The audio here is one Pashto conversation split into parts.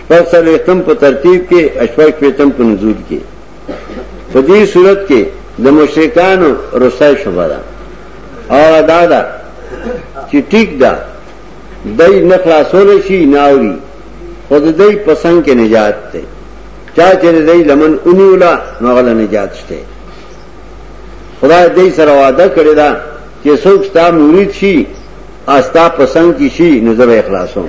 شپږ څلوېښتم په ترتیب کې اشپږ پیتم په نزول کې په دې صورت کې د مشرکانو رسای شوه ده او ادا ده چې ټیک ده دای نه خلاصول شي ناوري خود دای پسند کې نجات ته چا چې دای لمن اونیولا نو غل نجات شته خدای دې سره وعده کړی دا چې څوک ستا مرید شي استا پسند کی شي نو زه اخلاصوم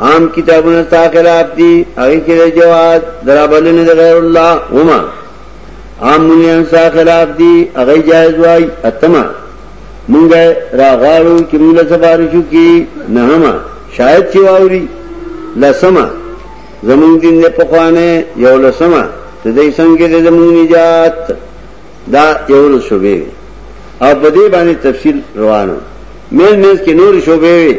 عام کتابونه تا خلاف دي هغه کې جواز درابلنه د غیر الله وما عام مليان سا خلاف دي هغه جائز وای اتما مونږ راغواړو چې موږ له سفارشو کې نه ما شاید چې واوري لسما زمون دین نه پخوانه یو لسما ته دې څنګه دې زمون نجات دا یو لسوبه او په دې باندې تفصیل روانو مې مې کې نور شوبه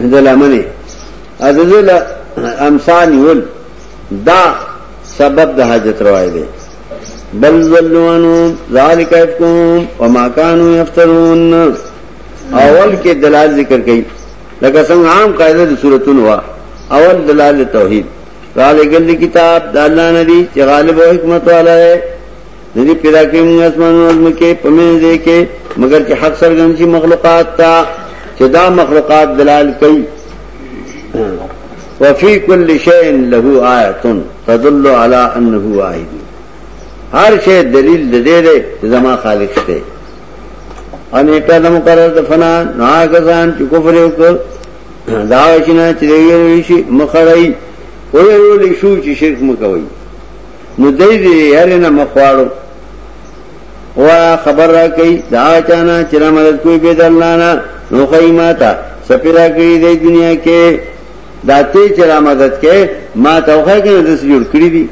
دلا منه ازل امسان یول دا سبب د حاجت روای دی بل ولوانو ذالک افکم وما كانوا يفترون اول کې دلال ذکر کړي لکه څنګه عام قاعده د سورتون وا اول دلال توحید را لګل کتاب د الله ندی چې غالب او حکمت والا دی ندی پیدا کړی موږ اسمانونو او ځمکې په منځ دې کې مګر چې حق سرګن شي مخلوقات ته چې دا مخلوقات دلال کوي وفي كل شيء له آية تدل على انه واحد هر شی دلیل د دې دی زما خالق دی ان ایټه د مقرر د فنا ناګزان چې کفر وکړ دا چې نه چې ویل شي مخړی ویل شو چې شرک مکوي نو دای دې یاره نه مخواړو وا خبر را کوي دا چانا چې را مدد کوي به دلانا نو کوي ماته سپیرا کړی دی دنیا کې دا ته چې را مدد کوي ما ته وخه کې د جوړ کړی دی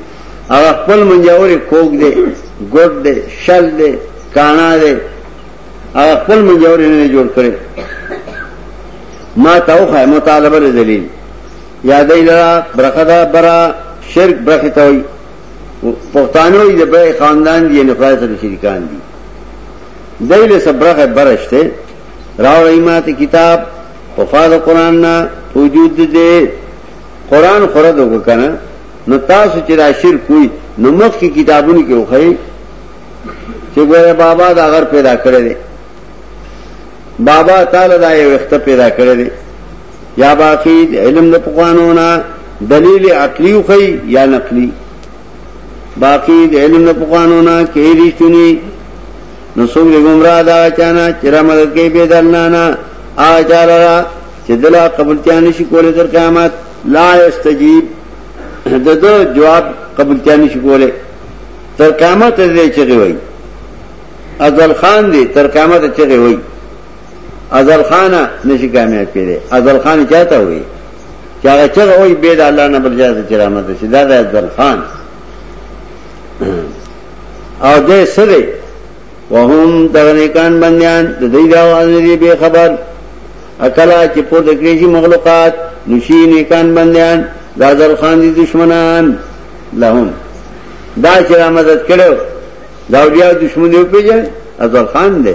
او خپل منجاوري کوک دی ګډ دی شل دی کانا دی او خپل منجاوري نه جوړ کړی ما ته وخه مطالبه دلیل یا دی لرا برخه دا برا شرک برخه ته وي پښتانه یې د برای خاندان دي نه خدای سره شریکان دي دی له صبرغه برشته راو ایمات کتاب په فاز قران نه وجود دې قران خره دغه کنه نو تاسو چې را شرک کوی نو مخ کی کتابونو کې وخی چې ګوره بابا دا غر پیدا کړی دی بابا تعالی دا یو وخت پیدا کړی دی یا باقی علم د پخوانو نه دلیل عقلی خی یا نقلی باقی د علم د پخوانو نه کې رښتونی نو څوک دی گمراه دا چانا چې را مدد کوي به دلنا نه اجارا چې دلا قبولتیا نشي کولای تر قیامت لا استجیب دغه جواب قبولتیا نشي کولای تر قیامت دې چغي وای ازل خان دې تر قیامت چغي وای ازل خان نشي کامیاب کړي ازل خان چاته وي چې هغه چې وای به د الله نه بل ځای ته رحمت شي دا د ازل خان او دې سره وهم تغنیکان بندیان د دې دا وانری به خبر اکلا چې په د کریږي مخلوقات نشي نیکان بندیان د ازل خان دي دشمنان لهم دا چې مدد کړو دا بیا دشمنی په ځای ازل خان دی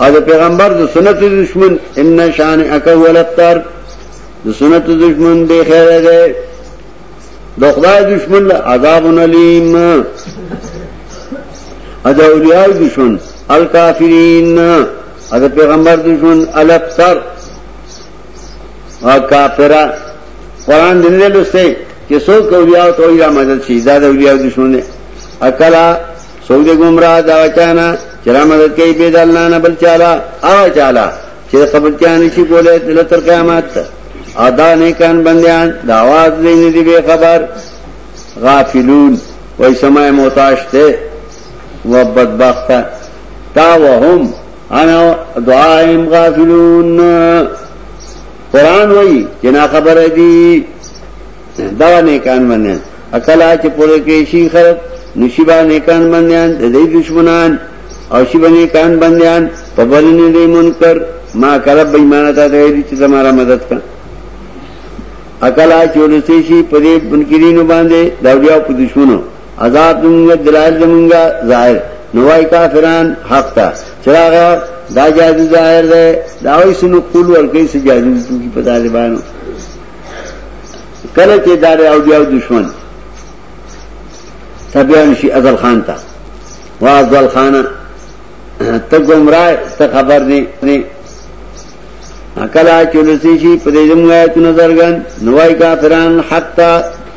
او د پیغمبر د سنت دشمن ان شان اکه ولفتر د سنت دشمن دی خیر دی د خدای دشمن له عذاب نلیم ادا اولیاء دشمن الکافرین ادا پیغمبر دشمن الفتر او کافرہ قرآن دن لے لستے کہ سو اولیاء تو اولیاء مدد شیدہ دا اولیاء دشمن دے اکلا څوک دې گمراه دا چانا چې را مدد کوي بيد الله نه بل چالا او چالا چې قبر کې ان شي کولای تل تر قیامت ادا نه کان بنديان دا आवाज نه دي به خبر غافلون وای سماع محتاج ته و بدبخت تا وهم انا دعائم غافلون قرآن وای جنا خبر دی دغه نیکان منیان اکلا چې پوره کې شي خلک نشيبا نیکان بندیان د دې دشمنان او شيبا نیکان بندیان په بلنې دې منکر ما کړه بېمانه ته دې چې زماره مدد کړ اکلا چې ورسې شي په دې منکرینو باندې دا بیا په دشمنو عذاب دنګ دلال دنګ ظاهر نوای کافران حق تا چراغ دا جادو ظاهر ده دا وې سنو قول ورکې سي جادو کی په طالبانو کله چې دار او بیا دشمن تبیان شي ازل خان ته وا ازل خان ته گمراه ته خبر نه نه اکلا چولسی شي په دې زموږ آیت نظر غن نوای کافران حتا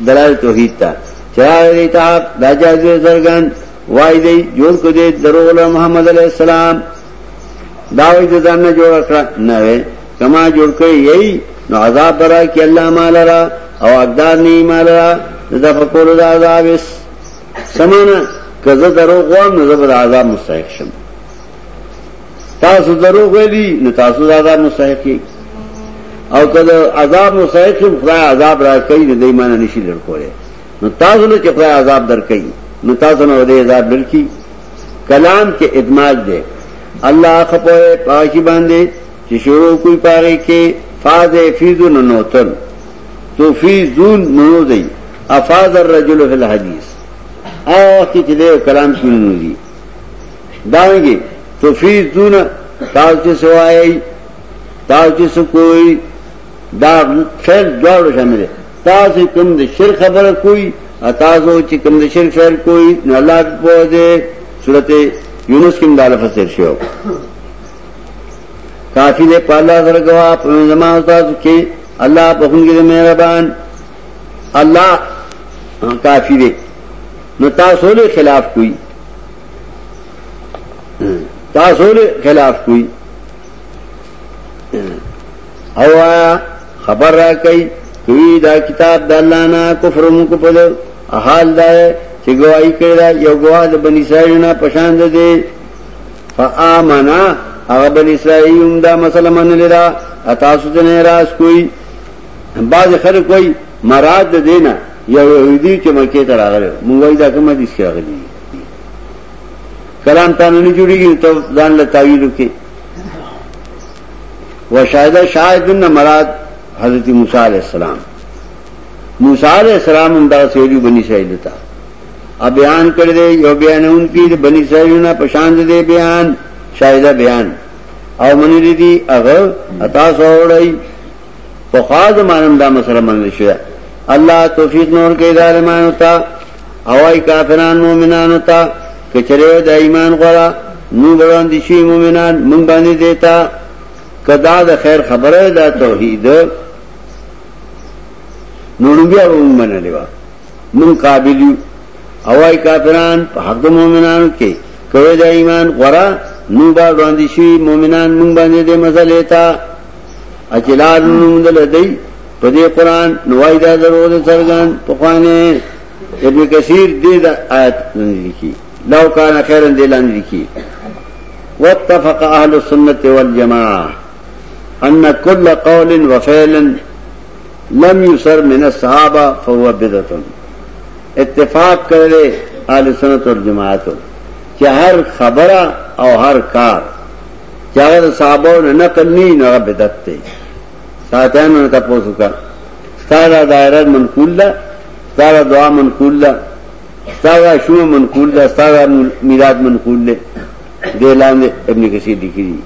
دلال توحید ته چرای دی ته دا جایز زرغن وای دی جوړ کو دې درو محمد علی السلام دا وې ځان نه جوړ کړ نه کما جوړ کړی یی نو عذاب برا کی الله مال را او اقدار نه مال را د فقور د عذاب اس سمانا کزه درو غوام نو زبر عذاب مستحق شم تاسو درو غلی نو تاسو د عذاب مستحق او کله عذاب مستحق شم خدای عذاب را کوي د ایمان نشي لړ کوله نو تاسو له چې خدای عذاب در کوي نو تاسو نه ودی عذاب لړ کی کلام کې ادماج ده الله خپوه پاکی باندې چې شروع کوي پاره کې فاز فیذ ننوتل تو فیذون ننو دی افاظ الرجل فی الحدیث او وخت چې له کلام کې ننو دی داږي تو فیذون تاسو سوای تاسو کوئی دا فعل دواړو شامل دي تاسو کوم د شر خبره کوئی اتازو چې کوم د شر فعل کوئی نو الله په دې سورته یونس کې مداله فسر شو کافی دے پا اللہ سر گوا پا من زمان استاذ کی اللہ پا خونگی دے مہربان اللہ کافی دے نو تاسو لے خلاف کوئی تاسو لے خلاف کوئی او آیا خبر را کئی کوئی دا کتاب دا اللہ نا کفرمو کو پدو احال دا ہے چه گواہی کرده یو گواه دا بنی سایرنا پشاند ده فآمنا هغه بن اسرائیل هم دا مسله منلې ده اتاسو ته نه راز کوئی بعض خلک وای مراد د دینه یو یهودی چې مکه ته راغلی مونږ وای دا کومه دي چې راغلی کلام تانه نه جوړیږي ته ځان له تعویل کې وشاهد شاهد نه مراد حضرت موسی علی السلام موسی علی السلام هم دا سیدی بنی اسرائیل ته ا بیان کړی دی یو بیانون کې د بنی اسرائیلونه پشان دي بیان شاهده بیان او منی دي دي هغه عطا سوړی په خاص مانم دا مسله منل شي الله توفیق نور کې ظالمانو ته اوای کافرانو مومنانو ته کچره د ایمان غره نو بلان دي شي مومنان مونږ باندې دیتا کدا د خیر خبره دا توحید نو لوبیا ومنلې وا من قابل یو اوای کافران په حق د مؤمنانو کې کوي د ایمان غره نو با وړاندې شي مؤمنان مونږ باندې د مزلې تا اجلال نوم دل دی په دې قران نوای دا درو د سرګان په خوانه ابن کثیر دې د آیت لیکي لو کان خیرن دې لاندې لیکي واتفق اهل السنه والجماعه ان كل قول وفعل لم یسر من الصحابه فهو بدعه اتفاق کړي اهل سنت والجماعت چې هر خبره او هر کار چې هغه صحابه نه نقل نه نه بدعت دی ساتانو ته پوسو کا ستاره دایره منقول ده ستاره دعا منقول ده ستاره شوم منقول ده ستاره میلاد منقول ده دې لاندې ابن کثیر لیکلي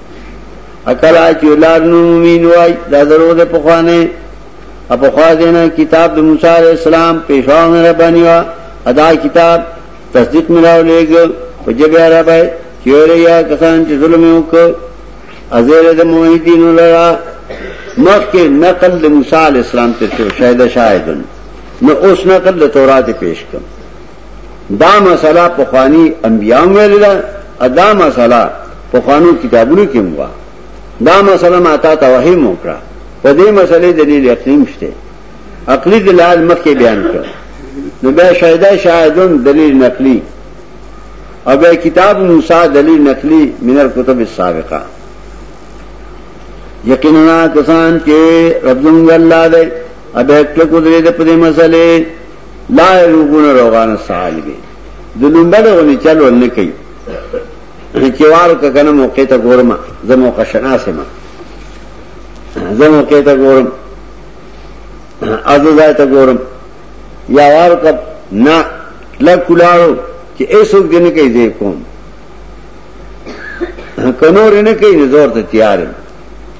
اکلا چې لار نو مومین وای دا درو ده په خوانه په خوا دینا کتاب د موسی علی السلام پیشوا مې ربانی وا ادا کتاب تصدیق ملاو لګ په جبه عربه چیریا کسان چې ظلم وکړ ازیر د موحدین لرا مخکې نقل د موسی علی السلام ته شاهد شاهدن نو اوس نقل د تورات پیش کړ دا مسله پخوانی انبیاء ویل ده ادا مسله پخوانو کتابونو کې مو دا مسله ما تا ته وحی مو کړه په دې مسلې دلیل یقین شته عقلی دلال مخکې بیان کړ نو بیا شاهده شاهدون دلیل نقلی او بیا کتاب موسی دلیل نقلی من الكتب السابقه یقینا کسان چې رب زموږ الله دی ابه کله کو دې په دې مسلې لا روغونه روغانه سحال به د لومبل غونې چل ول نه کوي چوار کنه موقع ته ګورم زه موقع شناسه ما زه موقع ته ګورم از ځای ته ګورم یا وار کب نه لا کولارو چې ایسوک دې نه کوي دې کوم کنور نه کوي زور ته تیارم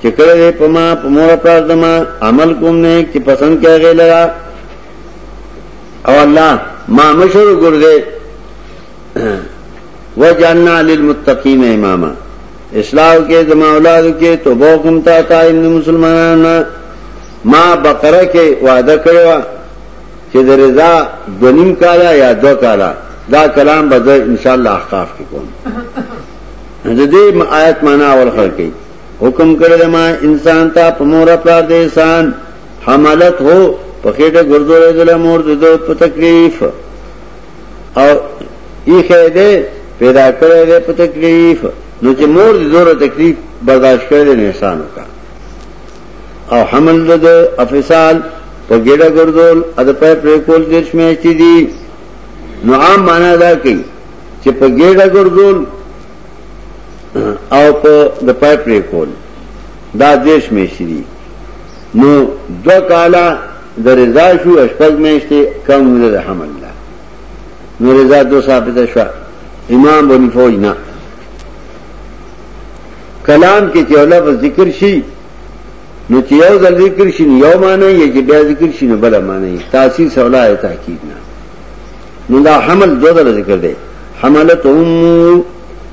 چې کړه دې په ما په مور پر دما عمل کوم نه چې پسند کې غي لرا او الله ما مشر ګور دې وجعلنا للمتقین اماما اسلام کې زما اولاد کې توبه کوم تا تا ان مسلمانانو ما بقره کې وعده کړو چې د رضا دنیم کالا یا دو کالا دا کلام به ان شاء الله احقاف کې کوم د دې آیت معنا اول خلک حکم کړی د ما انسان ته په مور پلار د انسان حملت هو په خېټه ګرځولې د مور د دوت په تکلیف او ای خېده پیدا کړی د په تکلیف نو چې مور د زور تکلیف برداشت کړی د انسان کا او حمل د افصال په ګډه ګرځول ا د په پر کول دیش مې چي دي نو عام معنا دا کوي چې په ګډه ګرځول او په د پای پرې کول دا دیش میشتی دي نو دو کالا د رضا شو اشپږ میشته کم د حمل ده نو رضا دو ثابت شو امام بنی فوج نه کلام کې چې لفظ ذکر شي نو چې یو ځل ذکر شي یو معنی یې چې بیا ذکر شي نو بل معنی تاسو سوال آئے تحقیق نه نو دا حمل دو دل ذکر دے حملت امو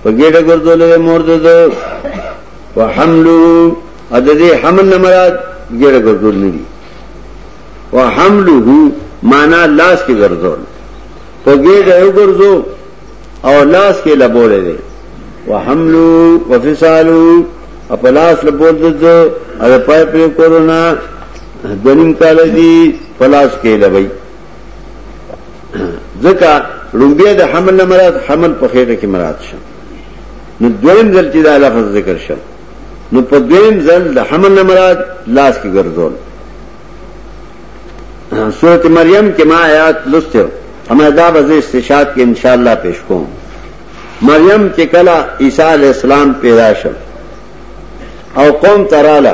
پا گیڑا گردو لے مورد دو و حملو اددے حمل نمراد گیڑا گردو لے و حملو ہو مانا لاس کے گردو پا گیڑا ہو گردو او لاس کے لبو لے دے و حملو و فسالو اپا لاس لبو لے دو ادا پای پر کورونا دنیم کالا دی پلاس کے لبائی ځکه لومبیا د حمل نه مراد حمل په خېټه کې مراد شه نو دویم ځل چې دا لفظ ذکر شه نو په دویم ځل د حمل نه مراد لاس کې ګرځول سورت مریم کې ما آیات لسته اما دا به استشهاد کې ان شاء الله پیش کوم مریم چې کله عیسی علی السلام پیدا شو او قوم تراله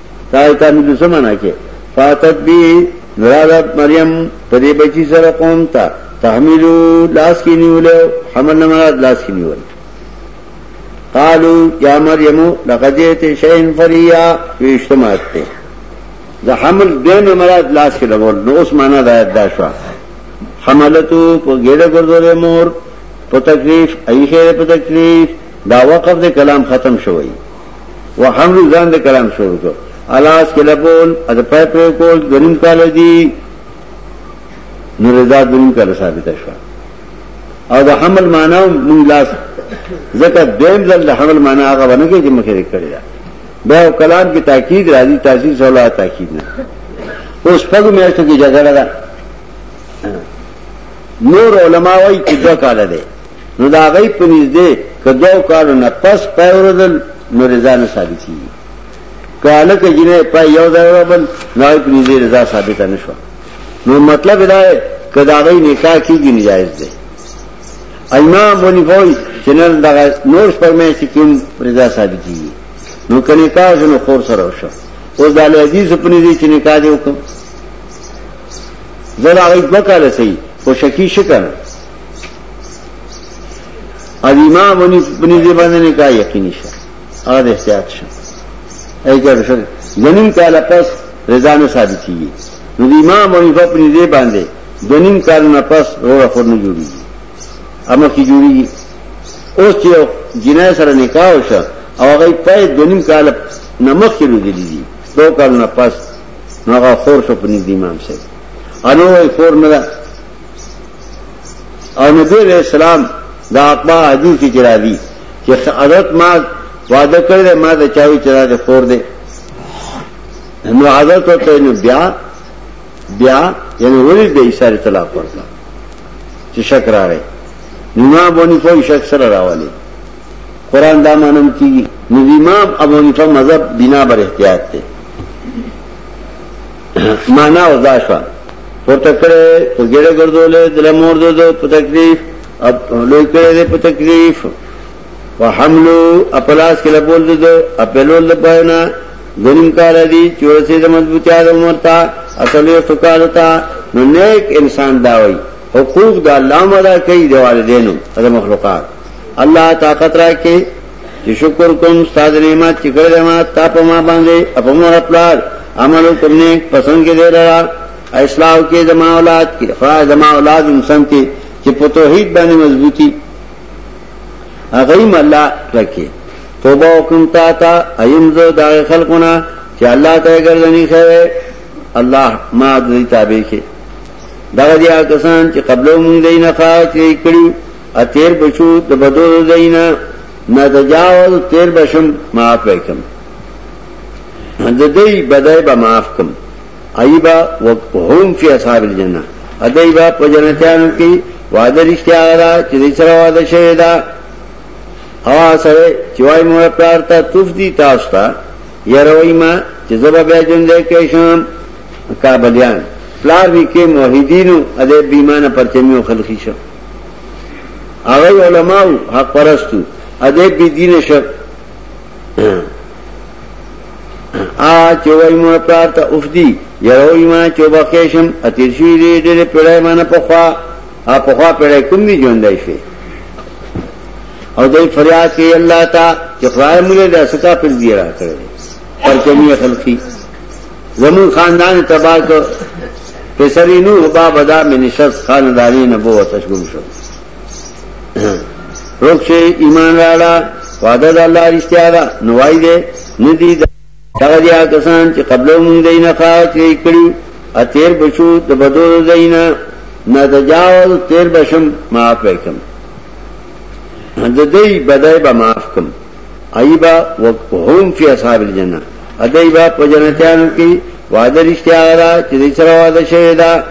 تای تا مې دوسه معنا کې فاتت بی نرادت مریم په دې بچی سره قوم ته تحملو لاس کې نیولو حمل نه مراد لاس کې نیول قالو یا مریم لقد جئت شیئا فریا ویشتمات ته د حمل دین مراد لاس کې لګول نو اوس معنا دا دا شو حملتو په ګډه ګرځولې مور په تکلیف ایخه په تکلیف دا وقف د کلام ختم شوی وحمل ځان د کلام شروع کړ الاس کې لبول د پای پر کول دریم کال دی نو رضا دریم کال ثابت شو او د حمل معنا مون لاس زکه دیم ځل د حمل معنا هغه ونه کې چې مخې کړی دا به کلام کې تاکید راځي تاسیس ولا تاکید نه اوس په میاشتو کې جګړه ده نور علما وايي چې دا کال دی نو دا غي پنيز دي کدو کارو نه پس پای وردل نو رضا نه ثابت شي کاله کې جنې پای یو ځای وربل نه پنيز دي رضا ثابت نه شو نو مطلب دا دی کدا غي نکاح کیږي نجایز دي امام بني فوج چنن دا نور پر مې چې کوم رضا ثابت دي نو کني کار شنو خور سره وشو اوس د عزیز په نيزي چې نکاح دی وکم زړه هغه وکاله سي او شکی شکر ادیما بنی بنی دې باندې نه کا یقیني شه او د احتیاط شه ایګر شه زمين کاله پس رضا نه ثابت کیږي نو د امام بنی بنی دې باندې دنیم کال نه پس روغه خور نه جوړیږي اما کی جوړیږي اوس چې جنای سره نکاح وشه او هغه په دنیم کال نه مخ کې لوي دي دو کال نه پس نو هغه خور شو په نږدې امام سره انو خور نه اور نبی علیہ السلام دا اقبا حدیث کی چرا دی کہ حضرت ما وعدہ کر دے ما دا چاوی چرا دے خور دے نو حضرت ہوتا ہے نو بیا بیا یعنی ولی دے اشارے طلاق پڑتا چی شک را رہے نما بونی کوئی شک سر را والے قرآن دا مانم کی نو امام ابو نیفا مذہب بنا بر احتیاط تے معنا او دا شو پورته کړي په ګړه ګرځولې د لمور د په تکلیف او لوی کړي د په تکلیف وحملو اپلاس کې لبول د اپلول د پاینا ظلم کار دي چې ورسې د مضبوطیا د عمر تا اصل یو فقار تا نو نیک انسان دا وي حقوق د الله مدا کوي د والدینو د مخلوقات الله طاقت راکې چې شکر کوم استاد نعمت چې ګرځه ما تا په ما باندې په مور خپل عمل کوم نه پسند کې دی را اسلام کې د ما اولاد کې خدای د ما اولاد انسان کې چې په توحید باندې مضبوطی هغه یې مله لکه توبه وکم تا تا ایم زه دا خلقونه چې الله ته ګرځنی خوي الله ما دې تابع کې دا دیا کسان چې قبلو مونږ دینه خاص کړی اتیر بشو د بدو دینا نه تجاوز تیر بشم معاف وکم د دې بدای به معاف کم ایبا وهم فی اصحاب الجنه ادای با په جنتیانو کې وعده رښتیا را چې دې سره وعده شوی دا او سره چې وای مور پلار ته توف دي تاسو ته یروي ما چې زبا بیا جون دې کې شام کابلیان پلار وی کې موحدینو ادې بیمانه پرچمیو خلقی شو هغه علماء حق پرستو اده بی دین شپ آ چوای مور پلار ته افدی یو ایمان چې وبخښم اتیر شوی دی ډېر پیړای باندې په خوا ا په خوا پیړای کوم دی ژوندای شي او دای فریاد کوي الله تا چې خدای موږ له سکا پر دی را کړی پر کمی خلقی زمون خاندان تباہ کو پسری نو با بدا میں نشست خانداری نبو وتش گم شو روک شے ایمان راڑا وعدہ دا اللہ رشتیا دا نوائی دے ندی دا دغه دیا کسان چې قبلو مونږ دینه خاص یې کړی ا تیر بشو د بدو دینه نه تجاوز تیر بشم معاف وکم د دې بدای به معاف کم ایبا وهم فی اصحاب الجنه ادایبا په جنتیانو کې وعده رښتیا را چې دې سره وعده شوی دا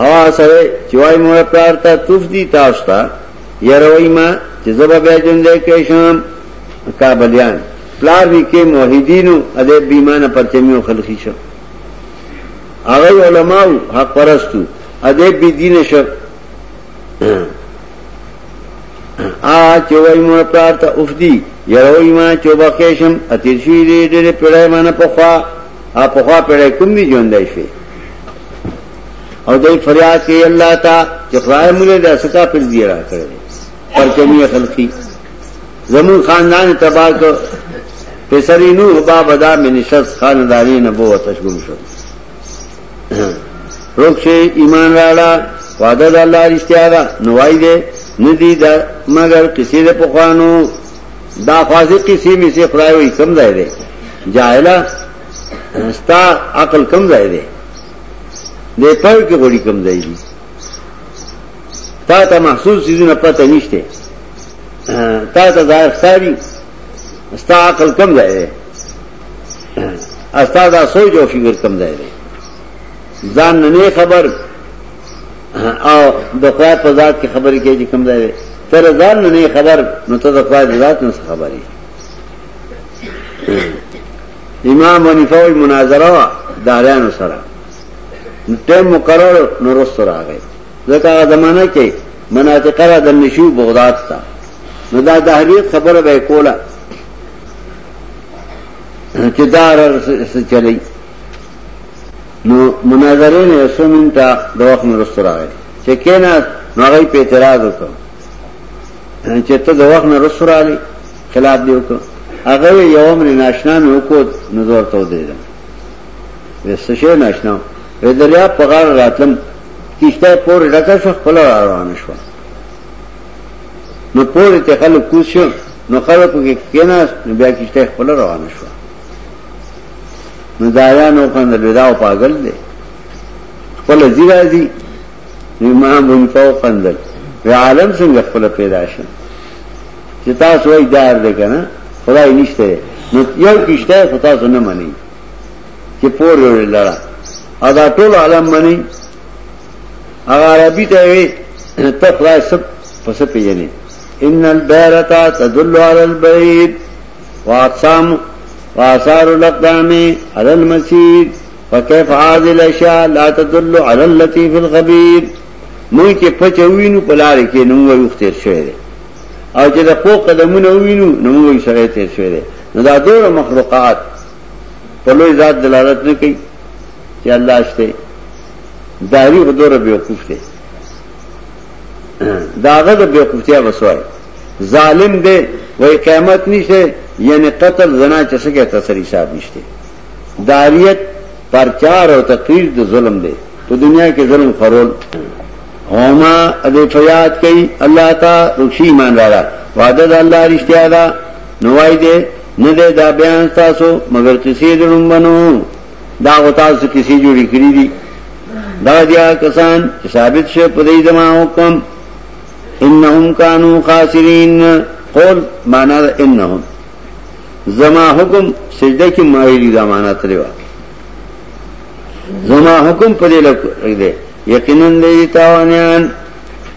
او سره چې وای مور پلار ته تفدی تاسو ته یروي ما چې زبا بیا ژوند کې شم کابلیان پلار وی کې موحدینو ادې بیمانه پرچمیو خلخی شو هغه علماو حق پرستو ادې بی دین شو چې وای مور پلار ته اوف دی یو ما چې وبخښم اتیر شي دې ډېر پیړای باندې په خوا ا په خوا پیړای کوم دی ژوندای شي او دای فریاد کوي الله تا چې خدای موږ دې اسکا پر دی را کړې پر کمی خلقی زمون خاندان تباہ کو پسرینو بابدا میں نشست خاندانی نبوت اشگم شد روکشه ایمان راړه وعده د الله رښتیا ده نوای دې ندی دا مگر کسی د پخوانو دا خوازی کسی می سے خدای وی کم ځای دی جاهلا ستا عقل کم ځای دی دې پر کې غوړي کم ځای دی تا ته محسوس چیزونه پته نشته تا ته ظاهر ساری استا عقل کم ځای دی استا دا سوچ او فکر کم ځای دی ځان نه خبر او د خدای په ذات کې خبرې کوي چې کم ځای دی تر ځان نه خبر نو ته د خدای ذات نه خبرې امام حنیفه وی مناظره داریانو سره ټیم مقرر نورست راغی ځکه هغه زمانہ کې مناطقه را دنه شو بغداد ته نو دا د حریت خبره به کوله چې دا چلی نو مناظره نه سو منټه د وخت نه رسول راغی چې کینا نو هغه په اعتراض وکړ چې ته د وخت نه رسول راغی خلاف دی وکړ هغه یو امر ناشنا مې وکړ نظر ته ودرېدم وسه شي ناشنا وې دریا په غار راتلم کشته پور ډکه شو خپل روان شو نو پور ته خلک کوز شو نو خلک کې کېناس نو بیا کشته خپل روان شو نو دایانو کند لداو پاگل دی خپل زیرا دی امام بن پاو کندل وی عالم څنګه خپل پیدا شو چې تاسو وای دار دی کنه خدای نشته نو یو کشته خو تاسو نه منئ چې پور وړي لړا ادا ټول عالم مني هغه عربي ته وي ته خدای سب پس پیجنې ان البيرتا تدل على البيت واقسام واثار الاقدام على المسير فكيف هذه الاشياء لا تدل على التي في الخبير مونږ کې پچوینو پلار کې نو وایو تیر شوی او چې د خو قدمونه وینو نو وایو سره تیر شوی نو دا ډول مخلوقات په لوی ذات دلالت نه کوي چې الله شته داری غدور بیوقوف دی داغه د بیوقوفتیا وسوای ظالم دی وای قیامت نشته یعنی قتل زنا چې څنګه تسری حساب نشته داریت پرچار او تقریر د ظلم دی په دنیا کې ظلم خورول هما د فیاد کوي الله تا رخصی ایمان راړه وعده د الله رښتیا ده نو وای دې نه دې دا بیان تاسو مگر کسی دړم بنو دا غو تاسو کسی جوړی کړی دي دا دیا کسان چې ثابت شه په دې دما حکم انهم کانوا خاسرین قول معنا انهم زما حکم سجده کې مایلی دا معنا تلوا زما حکم په دې لکه دې یقینا دې تاوانیان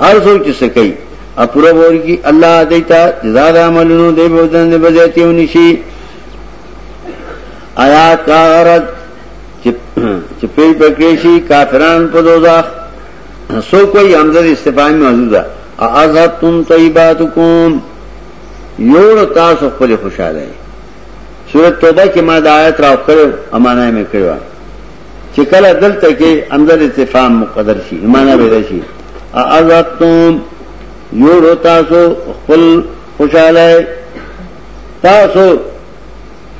هر څوک چې سکی اپوره ورګي الله دیتا جزاد عملونو دی بودن دی بزیتیو نشي آیات کا غرض چې په پکې شي کافران په دوزخ سو کوئی حمزه استفهام موجود ده اذهبتم طيباتكم یوړ تاسو خپل خوشاله سورۃ توبه کې ما د آیت راو کړو امانه مې کړو چې کله دلته کې اندر اتفاق مقدر شي معنا به شي اعذتم یو تاسو خپل خوشاله تاسو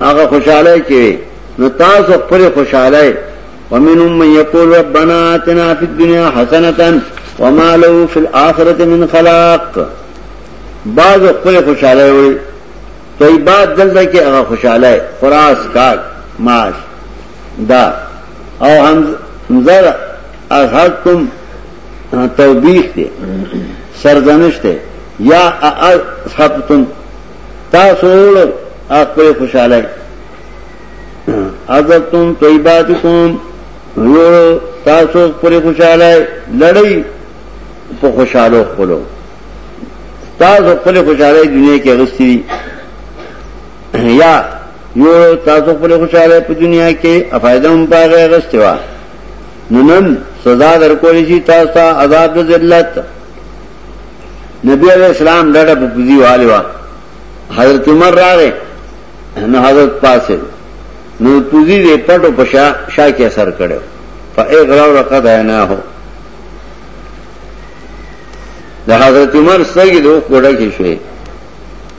هغه خوشاله کې نو تاسو خپل خوشاله ومنهم من يقول ربنا آتنا في الدنيا حسنة وما له في الآخرة من خلاق بعض خپل خوشاله وي طيبات دلته کې هغه خوشاله خراس کاک معاش دا او همزر ارهقتم توبیخ دی سرزنش دی یا ارهقتم تاسو وړو خپل خوشاله عزتم طیباتکم وړو تاسو خپل خوشاله لړۍ په خوشاله خپلو تاسو خپل خوشاله دنیا کې غوستي یا یو تاسو خپل خوشاله په دنیا کې افایده هم پاره غستوا ننن سزا درکول شي تاسو ته عذاب د ذلت نبی علیہ السلام ډډه په پوزي والي وا حضرت عمر راغی نو حضرت پاسه نو پوزي دې پټو پشا شا کې اثر کړو فاغرا رقد عینا هو د حضرت عمر سګي دوه کوډه کې شوې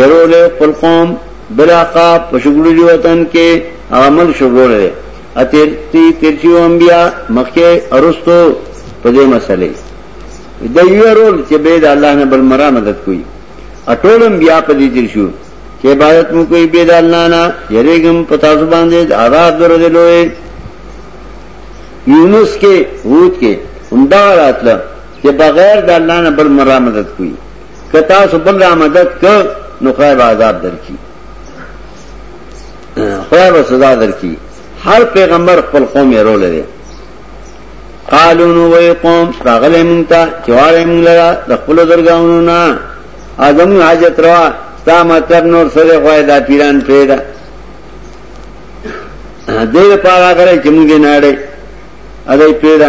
یرو له خپل قوم بلا کا په شګړو دی وطن کې هغه مل شګړو لري اتیر تی تیر شو انبیا مخکې ارستو په دې مسلې د یو رول چې به د الله نه بل مرا مدد کوي اټول انبیا په دې تیر شو چې عبادت مو کوي به د الله نه یریګم پتا سو باندې آزاد درځي لوی یونس کې هوت کې همدا راتله چې بغیر د الله نه بل مرا مدد کوي که تاسو بل را مدد ک نو خدای به عذاب درکړي خدای به سزا درکړي هر پیغمبر خپل قوم یې رول لري قالو نو وی قوم راغلی مونږ ته چواره مونږ لرا د خپل درګاونو نه اعظم حاجت روا ستا مطلب نور سره غوای دا پیران پیدا دیر پارا کرے چمگے ناڑے ادای پیدا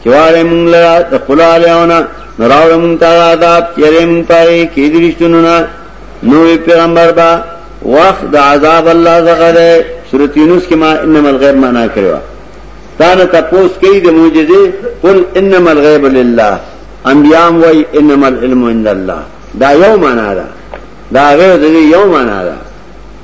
چې واره مونږ لرا د خلالیاونه نراوړ مونږ ته عذاب یې مونږ پاره کې درشتونه نه نو پیغمبر با وخت د عذاب الله زغره سورۃ یونس کې ما انما الغیب معنا کړو دا نه تاسو کې د معجزې قل انما الغیب لله انبیام وای انما العلم عند الله دا یو معنا ده دا غیر دې یو معنا ده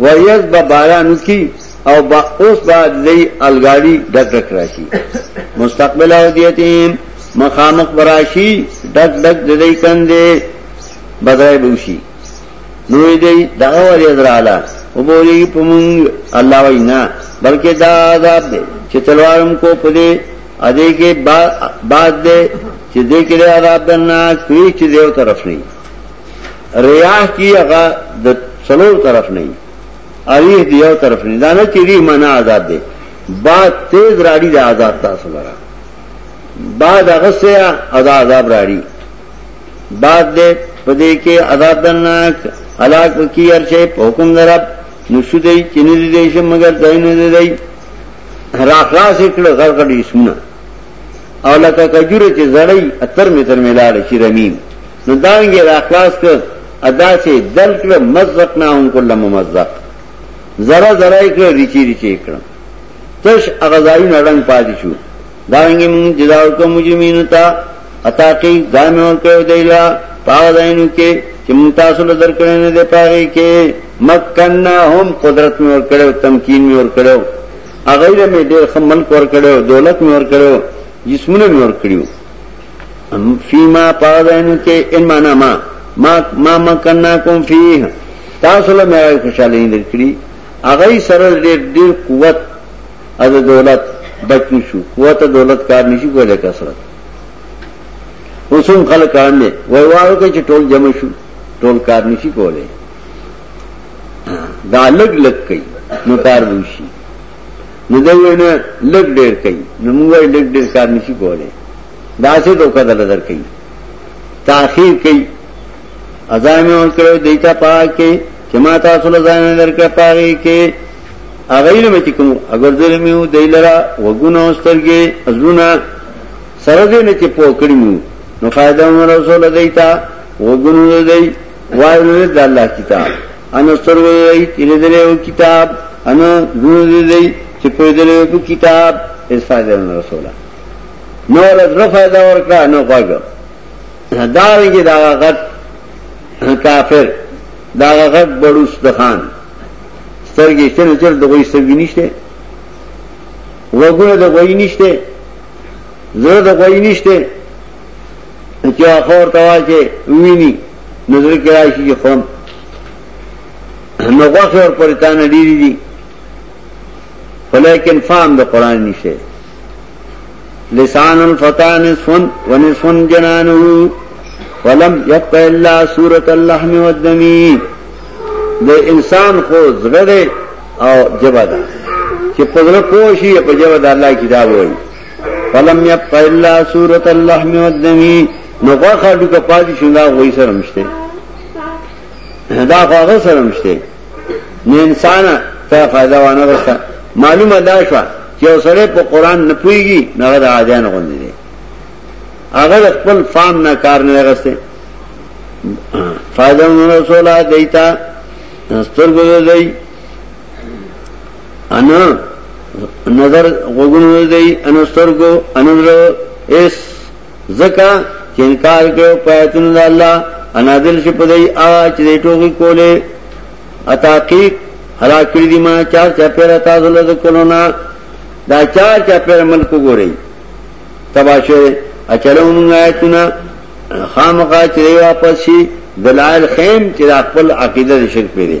وریځ به باران وکړي او با اوس به دی الګاډي ډک ډک راشي مستقبل او دیتیم مخامخ براشي ډک ډک د دې کندې بدای بوشي نو دې دا وریځ رااله وبوري پمون الله وینا بلکې دا عذاب دی چې تلوارم کو پدې اده کې بعد دې چې دې کې عذاب درناک کوي چې دیو طرف نه ریاح کی هغه د څلور طرف نه اریح دی یو طرف نه دا نه چې ریح معنا آزاد دی باد تیز راړي د آزاد تاسو لره باد هغه سه ادا عذاب راړي باد دې پدې کې آزاد درناک هلاک کی ارشه په حکم درب نشو دی چې نه دی شم مگر دای نه دی راخلاص کړه غرغړې اسمنه او لکه کجوره چې زړی اتر متر ملاړ شي رمیم نو دارنګ یې راخلاص کړ ادا سي دل کړ مزق نه هم کله ممزق زره زره یې کړ ریچی ریچی کړ تش اغزای نه رنگ پاتې شو دارنګ موږ جزا ورکو مجرمینو ته عطا کې ځان ورکو دیلا پاو دینو کې چې موږ تاسو له درکړې نه دی پاره کې مکننا هم قدرت مې ور کړو تمکین مې ور کړو اغه یې مې ډېر خمل کور کړو دولت مې ور کړو جسمونه مې ور کړو فیما پاغذینو کې ان معنا ما ما ما مکناکم فيه تاسو له مې خوشاله اندر کړی هغه سره ډېر ډېر قوت از دولت بچو شو قوت دولت کار نشي کولای کثرت اوسم خلک کار نه وای وایو کې چې ټول جمع شو ټول کار نشي کولای دا لګ لګ کوي نو کار وشي نو دی وای نه لګ ډیر کوي نو موږ وای لګ ډیر کار نشي کولای دا څه دوکا دل در کوي تاخير کوي ازایم ور کړو دیتا پاکه چې ما تاسو له ځان در کړ پاره کې اغیر مې کوم اگر دل مې و دیلرا وګونو سترګې ازونه سره دې نه چې پوکړی مو نو فائدہ رسول دیتا وګونو دی وایلوی د الله کتاب ان سروی تیرې دلې او کتاب ان نور دې چې په دلې په کتاب استاد رسوله نور زړه فائدہ ورکړه نو غوږ دا ویږي دا غت کافر دا غت بړوس د خان سترګې څنګه چر دغه سترګې نشته وګوره دغه نشته زړه دغه نشته چې هغه ورته وایي چې ویني نظر کې راشي چې خوم نو غوښه ور پرتانه ډیری دي ولیکن فهم د قران نشته لسان الفتان سن ونسن جنانه ولم يبق الا سوره اللحم والدم د انسان خو زړه او جبدا چې په زړه پوشي په جبدا الله کتاب وایي فلم يبق الا سوره اللحم والدم نو غوخه د پاتې شو دا غوي سره مشته دا هغه سره مشته نه انسان ته فائدہ ونه رسا معلومه دا شو چې سره په قران نه پويږي نه د عادیان غوندي دي هغه خپل فام نه کار نه غسته فائدہ ونه رسولا دیتا سترګو دی انا نظر غوګونو دی انا سترګو انا زړه اس زکا چې انکار کړو پاتون د الله انا دل چې په دی ا چې دی ټوګي کوله اتاقیق هلا کړی دی ما چار چا پیر تاسو له کولونا دا چار چا پیر ملک ګوري تباشه اچلون آیتنا خامخا چې واپس شي دلائل خیم چې خپل عقیده شرک پیری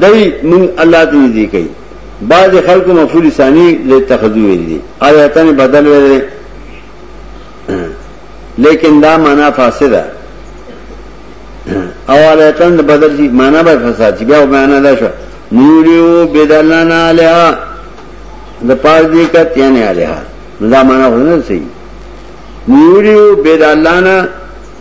دای مون الله ته دې کوي بعض خلکو مفعول ثانی له تخذو ویل دي آیاتن بدل ویل لیکن دا معنا فاسده او آیاتن بدل شي معنا به فساد شي بیا معنا دا شو نوریو بدلنا علیها د پاز دې کت یعنی علیها دا معنا ونه سي نوریو بدلنا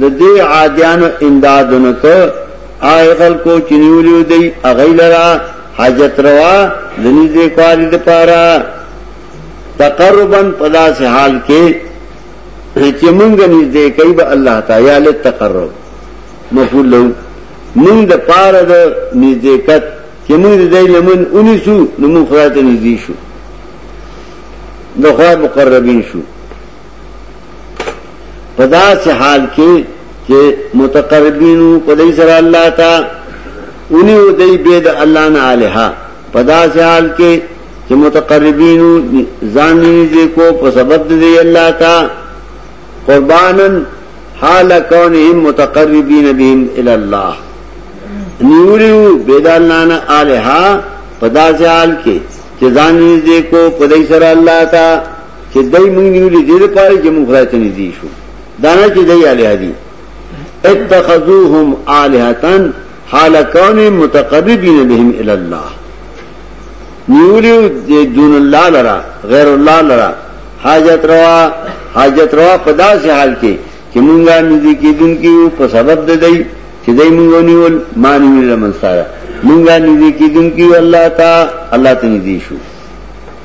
د دې عادیانو امداد نه کو آی خلکو چې نیولیو دی اغی لرا حاجت روا د نږدې کوالي د پاره تقربا پدا سه حال کې چې مونږ نږدې کوي به الله تعالی یا له تقرب مفعول له مونږ د پاره د نږدې کټ چې مونږ دې لمن اونې شو نو مونږ خدای ته نږدې شو د خدای مقربین شو پدا سے حال کې چې متقربینو پدای سره الله تا اونی او دای بيد الله نه الها پدا سے حال کې چې متقربینو ځان دې کو په سبب دې الله تا قربانن حال کونهم متقربین بهم الى الله نیوریو بيدالنا الها پدا سے حال کې چې ځان دې کو پدای سره الله تا چې دای مونږ نیولې دې لپاره چې مونږ خدای ته نږدې شو دا نه چې دای الہ دي اتخذوهم الہتان حال کون متقربین بهم الی الله نیولیو دون الله لرا غیر الله لرا حاجت روا حاجت روا په داسې حال کې چې مونږه نږدې کېدون کې په سبب د دی چې دای مونږ نیول معنی ویل منصاره مونږه نږدې کېدون کې الله تا الله ته نږدې شو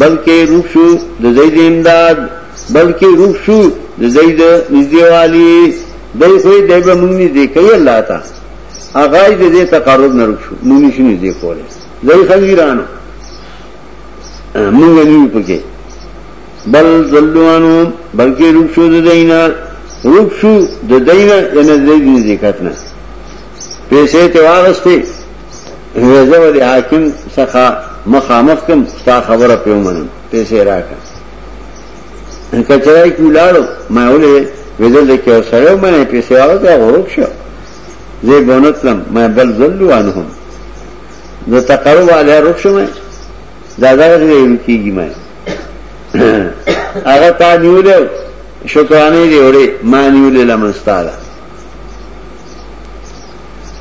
بلکې روح شو د دوی د امداد بلکې روح شو د دوی د نږدېوالي دوی خو یې دی به مونږ نږدې کوي الله ته هغه یې د دې تقرب نه روح شو مونږ نشو نږدې کولی دوی خنګیرانو مونږ نیو پکې بل ظلوانو بلکې روح شو د دوی نه روح شو د دوی نه یعنې د دوی نږدې کتنه پیسې ته واغستې زه د حاکم څخه مخامخ کوم ستا خبره په ومنم پیسې راکړه کچرای کیو لاړو ما ولې ویدل کې سره مې پیسې راوته غوړک شو زه بونتلم ما بل ذلو انهم د تقرب علی رخ شوم دا دا غوړي کیږي ما هغه تا نیولې شکرانه دی وړي ما نیولې لمستاله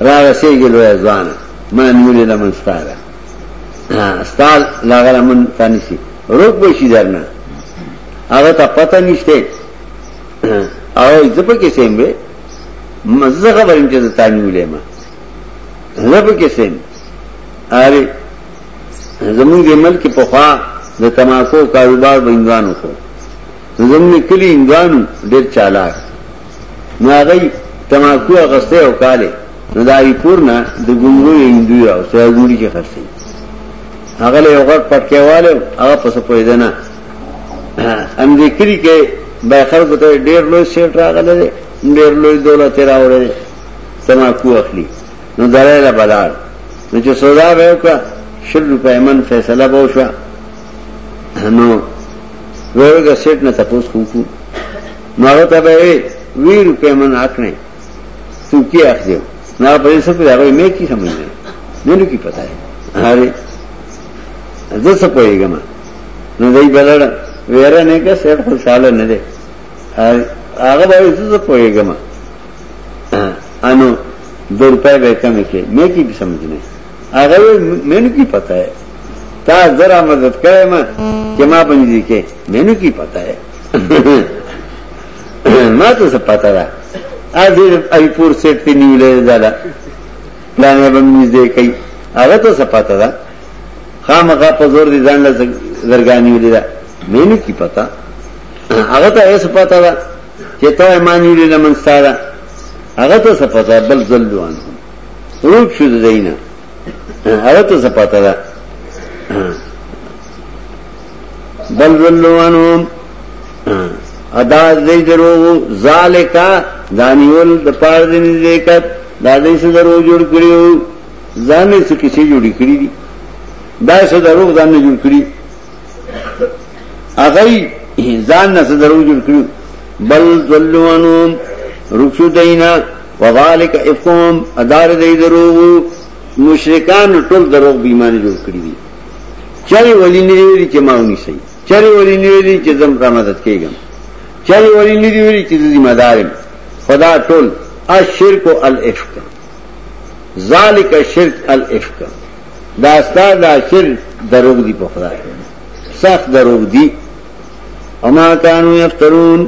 را رسېږي لویه ځوانه ما نیولې لمن ستا ده ستا لاغه لمن تا نیسي روک به شي درنه هغه ته پته نشته او زه په کې سیم به مزه خبرم چې تا نیولې ما زه په کې سیم اره زمونږ ملک په خوا د تماکو کاروبار بندوانو خو زموږ کلی انګانو ډیر چالاک نو هغه تماکو غسته او کاله نو دای پورنا د ګونګو هندو او سیاګوړي کې خرڅي هغه له یو غټ پټکیواله هغه پس پویدنه امریکری کې به خلکو ته ډیر لوی سیټ راغله ډیر لوی دولت راوړل تماکو اخلي نو دایره بلار نو چې سودا وکړه شل روپے من فیصله بوشوه نو ورګه سیټ نه تاسو کوو نو هغه ته به وی روپې من اخنه تو کی اخلو نو په دې سره هغه مې کی سمجھ نه نه لکی پتا ہے اره زه څه پوهیږم نو دای بلړ ویره نه کې سیټ خوشاله نه دی هغه به زه څه پوهیږم انو دو روپے بے کمی کے میں کی بھی سمجھنے هغه مینو کی پتا ہے تا ذرا مدد کرے ما کہ ما بنی دی کے مینو کی پتا ہے ما تو سب پتا دا ازیر ای پور سیٹ تی نیو لے دالا پلانے بنی دے کئی هغه تو سب پتا دا خامخا په زور دي ځان له زرګانی ولې دا مینو کی پتا هغه ته ایس پتا دا چې ته ایمان یې لمن ستاره هغه ته څه پتا بل ذلوان روک شو د دینه هغه ته څه پته ده بل ولوانو ادا دې درو ذالکا دانیول د پاره دې نه لیکت دا دې څه درو جوړ کړیو ځان یې څه کیسې جوړې کړې دي دا څه درو ځان نه جوړ کړی هغه ځان نه څه درو جوړ کړیو بل ولوانو رخصو دینا وذالک افهم ادار دی دروغ مشرکان ټول دروغ بې ایمان جوړ کړی دي چری ولی نه ویلي چې ما ونی سي چری ولی نه ویلي چې زم را مدد کیږم چری ولی نه ویلي چې ذمہ دارم خدا ټول الشرک الافک ذالک الشرک الافک دا استاد دا شرک دروغ دی په خدای سخت دروغ دی اما کانو یفترون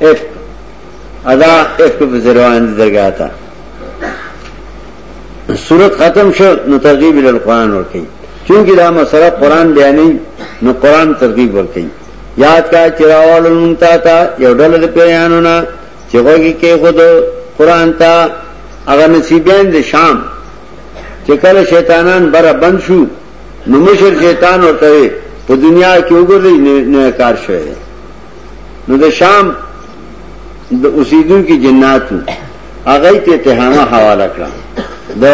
ایف ادا ایف په زروان دي درګه تا صورت ختم شو نو ترغیب ال قران ورکي چونکی دا مسله قران بیانې نو قران ترغیب ورکي یاد کا چراول مونتا تا یو ډول د پیانو نه چې وګي کې خود قران تا هغه نصیبین د شام چې کله شیطانان بره بند شو نو مشر شیطان ورته په دنیا کې وګورئ نه کار شوی نو د شام د اوسیدونکو جناتو هغه ته اتهامه حواله کړه د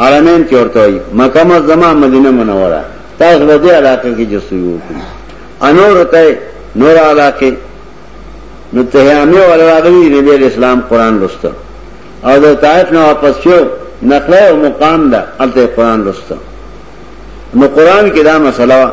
حرمین کې ورته وي مکه معظمه مدینه منوره تاسو به دې علاقه کې جسوي وکړي انور ته نور علاقه نو تهامه ولا راغلي نبی اسلام قران لسته او د طائف نه واپس شو نقله او مقام ده الته قران لسته نو قران کې دا مسله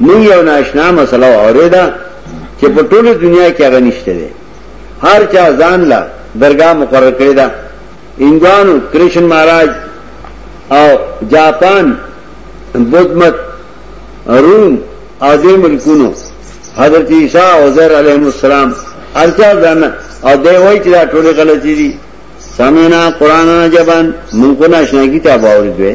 مونږ یو ناشنا مسله اوریدا چې په ټوله دنیا کې هغه نشته دی هر چا ځان لا درگاه مقرر کړی دا انګانو کرشن مہاراج او جاپان بدمت روم او دې ملکونو حضرت عیسی او زهر علیه السلام ارچا ځان او دی وای چې دا ټول غلطی دي سمعنا قران جبان مونږ کو ناشنا کتاب اورې دوی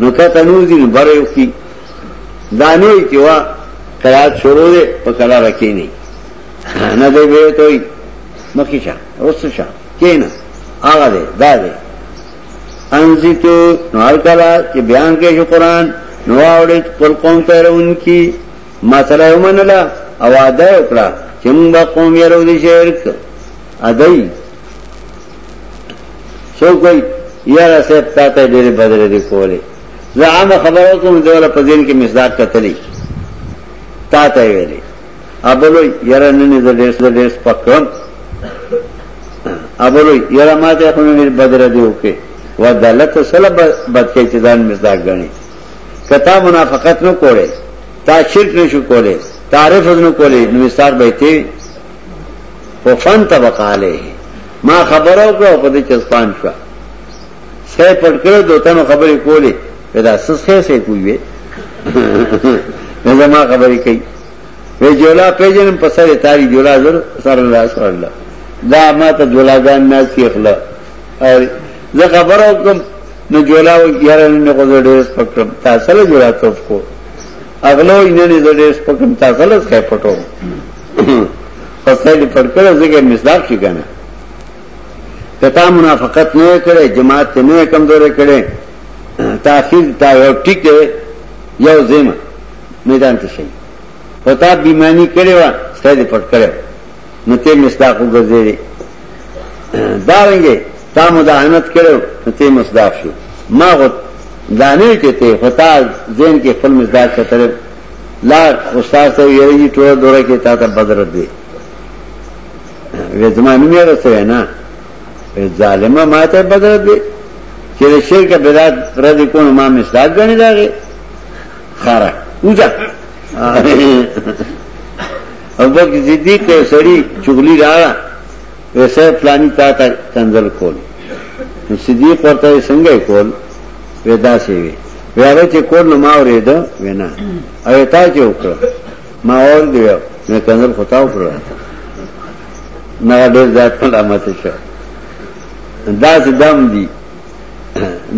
نو کته نور دي نو بره وکي دا نه وي چې وا قرات شروع دي په کلا راکې نه نه دی به ته وي مخکې شه اوس شه کېنه هغه دی دا دی انزیتو نو هر کلا چې بیان کې شو قران نو اورې خپل قوم ته رونکي مسله ومنله او اده وکړه چې موږ قوم یې ورو دي شرک ادای سو کوئی یاره صاحب تا ته ډېرې بدې ردې کولې زه عامه خبره وکړم دی ولا په ذهن کې مصداق کتلی تا ته ویلې ابلو یاره نن زه ډېر سره ډېر پکم ابلو یاره ما ته خو نن بدې ردې وکړې و دلت سره بد کې چې ځان مصداق غني کتا منافقت نه کوله تا شرک نشو کوله تعریف نه کوله نو مصداق به ته فن طبقه علیه ما خبر او کړو په دې چسپان شو سې پټ کړو دوتانو خبرې کولې دا سس خې سې کوی وې زما خبرې کوي وی جولا پیجنم په سره تاری جولا زر سره الله سره الله دا ما ته جولاګان نه سیخله او زه خبر او کوم نو جولا یاره نه کو زړه سپکم تاسو له جولا توف کو اغلو یې نه زړه سپکم تاسو له ښه پټو پسته دې پټ کړه ځکه مصداق شي کنه کتا منافقت نه کړي جماعت ته نه کمزورې کړي تاخير تا یو ټیک یو زم میدان ته شي پتا بیمانی کړي وا ست دې پټ کړي نو ته مصداق وګرځې دا رنګه تا مداهنت کړو نو ته مصداق شو ما غو دانه کې ته هوتا ذهن کې خپل مزدار کتل لار استاد ته ویل دي ټول دوره کې تا ته بدرت دی وېزما نوم یې رسوي نه ظالمه ما ته بدرت دی چې شرک بدعت رد کو نو ما مستاق غني داږي خارا اوځه او بګ زیدی ته سړی چغلی راړه ویسه پلانی تا تا کنزل کول نو صدیق ورته څنګه کول ودا سی وی ویاره چې کول نو ما اورید وینا او تا چې وکړ ما اور دی نو کنزل خطا وکړ نه ډېر ځات په لامت شو دا چې دم دی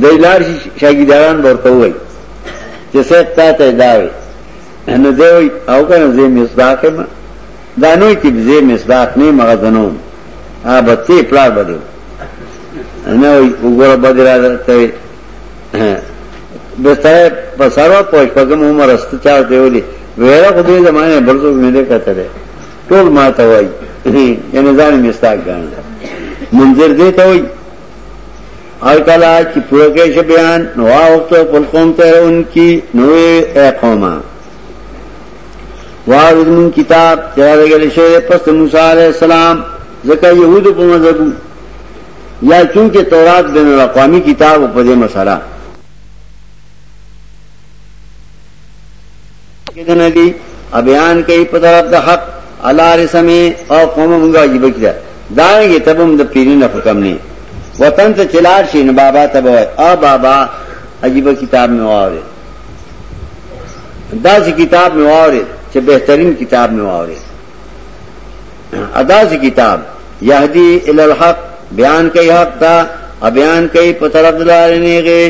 د لار شاګیداران ورته وای چې څه تا ته دا وی نو دوی او کنه زه مصداقه ما دانوی تی بزه مصداق نه مغه دنو ا بچی پلار بده نه وی وګوره بده را ته بستر په سارو پوښ پګم عمر است چا دی ودی ویرا خو دې زمانه برزو مې نه کتل ټول ما ته وای یعنی ځان مستاق ګان منظر دې ته وای او کلا چې پوره کې شه بیان نو وخت په قوم ته ان کی نوې قومه واورد من کتاب چرا لگل شوی پس موسی علیہ السلام زکا یهود په مذهب یا چونکه تورات بین الاقوامی کتاب په دې مسله کده ندی ابیان کوي په طرف د حق الله رسمه او قوم موږ عجیب کړه دا یې تبم د پیرینه حکم نه وطن ته چلار شي نه بابا تبوي ا بابا عجیب کتاب مې واره دا سی کتاب میں واورے چھ بہترین کتاب میں واورے ادا سی کتاب یہدی الالحق بیان کئی حق تا اور بیان کئی پترب دلارنے گے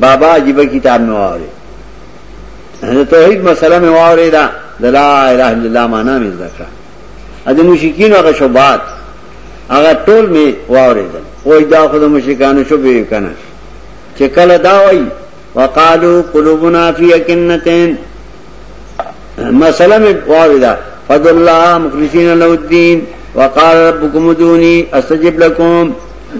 بابا عجیب کتاب میں واورے توحید مسئلہ میں واورے دا دلا الہ الا اللہ مانا میں ذکر ادی مشکین اگر شبات اگر ټول میں واورے دا وہی دا خود مشکان شبے کنا چھ کل دا وئی وقالو قلوبنا فی اکنتین مسئلہ میں واردہ فضل اللہ مخلصین اللہ الدین وقال ربکم دونی استجب لکم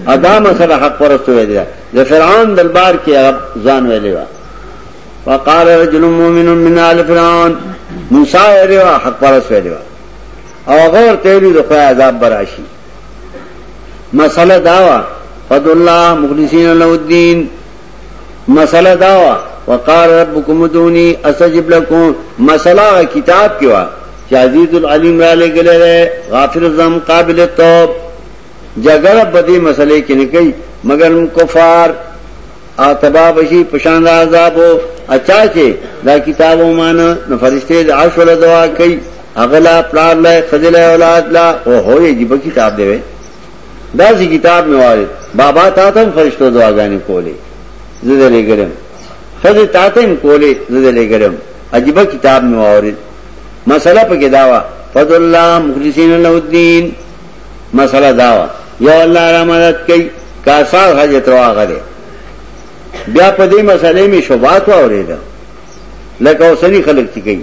ادا مسئلہ حق پرستو ہے دیا جو فرعون دلبار کی اغب زان ویلے وا وقال رجل مومن من آل فرعون موسیٰ ویلے وا حق پرست ویلے وا او غور تیلی دو خواہ عذاب براشی مسئلہ دعوی فضل اللہ مخلصین اللہ الدین مسله دا وا وقار ربکم دونی استجب لکم مسله کتاب کې وا چې عزیز العلیم را لګلې غافر الذنب قابل التوب جګړه په دې مسلې کې نه کوي مگر کفار اتبا بشي پشان عذاب او اچا چې دا کتاب ومانه نو فرشته د عرش ول دعا کوي اغلا پلار له خذل اولاد لا او هوې جيب کتاب دی دا سی کتاب میں وارد بابا تا تم فرشتو دعاگانی کولے زدہ لے گرم خز تا تم کولے زدہ لے گرم عجیبہ کتاب میں وارد مسئلہ پا کے دعوی فضل اللہ مخلصین اللہ الدین مسئلہ دعوی یو اللہ را مدد کئی کاسار حجت روا غلے بیا پا دے مسئلے میں شبات وارد لکہ اوسنی خلق چی کئی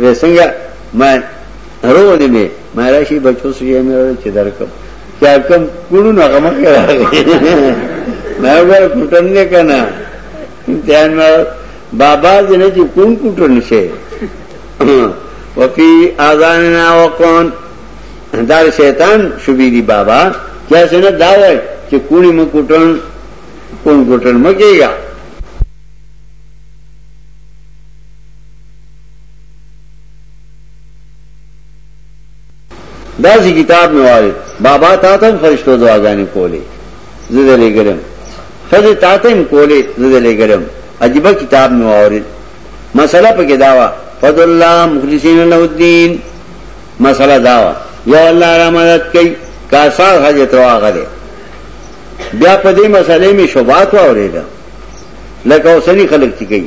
ویسنګه ما روغ دی می ما راشي بچو سوی مې ورته چې درکم کیا کم کونو نه غمه راغی ما ور کوټن نه کنه امتحان ما بابا دې نه چې کون کوټن شي وفي اذاننا وقون دا شیطان شوبې دی بابا کیا څنګه دا وای چې کونی مو کوټن کون کوټن مګیږي دا سی کتاب میں وارد بابا تا تم فرشتو دعاگانی کولے زدہ لے گرم خز تا تم کولے زدہ لے گرم عجیبہ کتاب میں وارد مسئلہ پا کے دعوی فضل اللہ مخلصین اللہ الدین مسئلہ دعوی یو اللہ را مدد کئی کاسار حجت روا غلے بیا پا دے مسئلے میں شبات واریدہ لکه اوسنی خلق چې کوي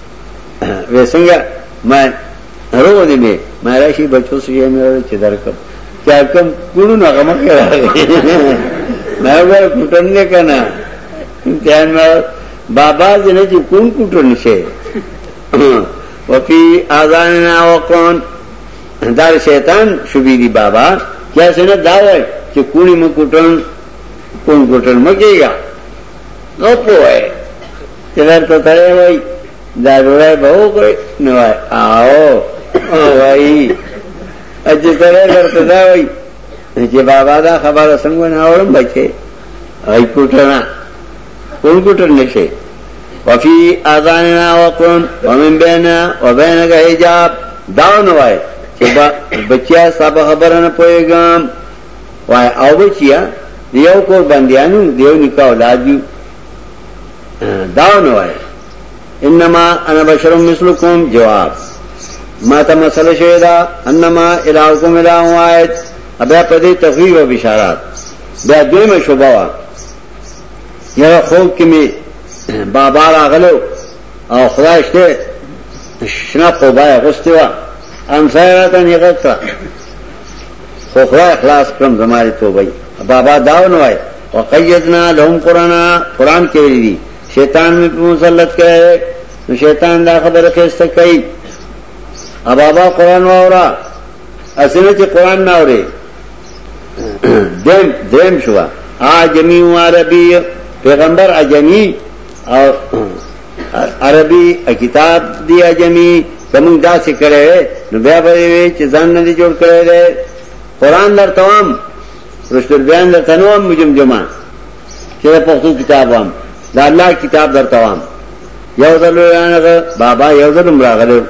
وې څنګه ما روغ دې مې ما راشي بچو سوي مې راوړي چې درکم چا کم کونو نه غمه راغی ما وګوره کوټن نه کنه امتحان ما بابا دې نه چې کون کوټن شي وفي اذاننا وقون دار شیطان شوبې دي بابا کیا څنګه دا وای چې کونی مو کوټن کون کوټن مګيږي غپو وای کدر ته تړې وای دا ډوړای به وګړي نو وای او وای اجه تړې ورته دا وای چې بابا دا خبره څنګه نه اورم بچي هاي کوټنا کول کوټر نشي وفي اذاننا وقن ومن بيننا وبينك حجاب دا نو وای چې بچیا صاحب خبره نه پويګم وای او بچیا دیو کو بندیانو دیو نکاح اولاد یو داو نو ہے انما انا بشر مثلکم جواب ما ته مسله شوی دا انما الهکم اله واحد ابیا په دې تفریح او بشارات دا دیمه شوبه وا یره خوب کې می بابا راغلو او خدای شته شنا په بای غوستي وا ام سایرات نه غوښته خو خدای اخلاص کړم زماري توبه بابا داو نو وای وقیدنا لهم قرانا قران کې ویلي دي شیطان مې په مسلط کړي نو شیطان دا خبره کېسته کوي ابابا قران واورا اسنه چې قران نه اوري دیم دیم شو عجمی و عربی پیغمبر عجمی او عربی کتاب دی عجمی کوم دا څه کړي نو بیا به وی چې ځان نه جوړ کړي قرآن در توام رشتر بیان در تنوام مجم جمع چه در پختو کتاب وام دا اللہ کتاب در توام یو ذل رانغ بابا یو ذل مراغلو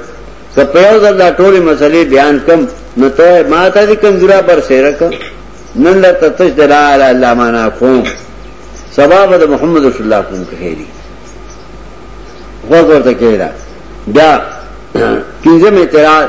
که په یو ځل دا ټول مسلې بیان کم نو ته ما ته دې کمزورا بر سیره ک نن لا تتش د لا اله الا معنا کوم سبب د محمد رسول الله کوم کهري غوږ ورته کېدا دا پنځم اعتراض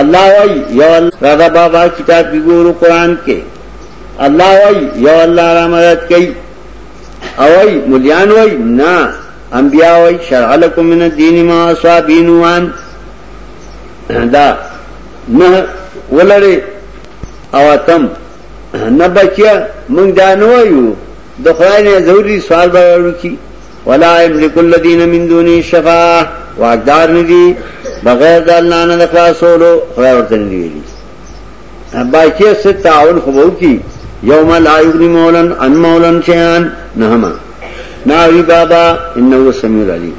الله وای یو رادا بابا کتاب کې ګورو قران کې الله وای یو الله را مدد کوي او وای مليان وای نه انبیاء وای شرع لكم من الدين ما اصابينوان دا نه ولړي او تم نه بچیا مونږ دا نه وایو د خدای نه ضروري سوال به ورو کی ولا يملك الذين من دونه شفاعه واقدار ندي بغیر د الله نه خلاصولو خدای ورته نه ویلي باقي ست تعاون خو وو کی یوم لا یغنی مولن ان مولن شیان نهما ناوی بابا انه سمیع العلیم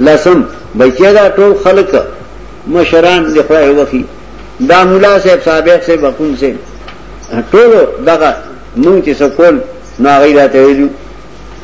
لسم بچی دا ټول خلق مشران د خدای وخی دا مولا صاحب سابق سے بقوم سے ټول دغه مونږ چې سکول نو غیرته ویلو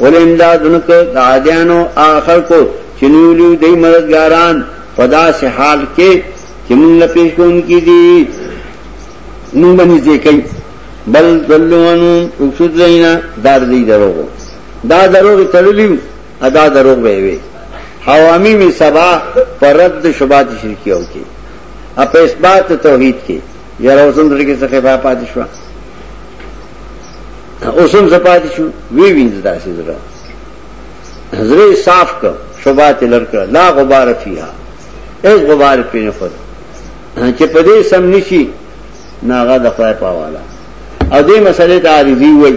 ولې امداد ونه کړ د عادیانو هغه خلکو چې نیولیو دی مددګاران په داسې حال کې چې موږ له پیش کوونکي دي موږ به نږدې کوي بل ضلو عنهم وکسود دینا دا دی دروغو دا دروغ تړلی ادا دروغ به وي حوامی می سبا پر رد شبات شرکیو کې اپ اثبات توحید کې یاره اوسم درې کې څه خفاپات شوه اوسم زپات شو وی وینځ داسې زړه زړه صاف ک شوبات لړکړه لا غبار فیها اس غبار پینې خو چې په دې سم نشي ناغه د خدای په والا او دې مسلې ته عارضی وای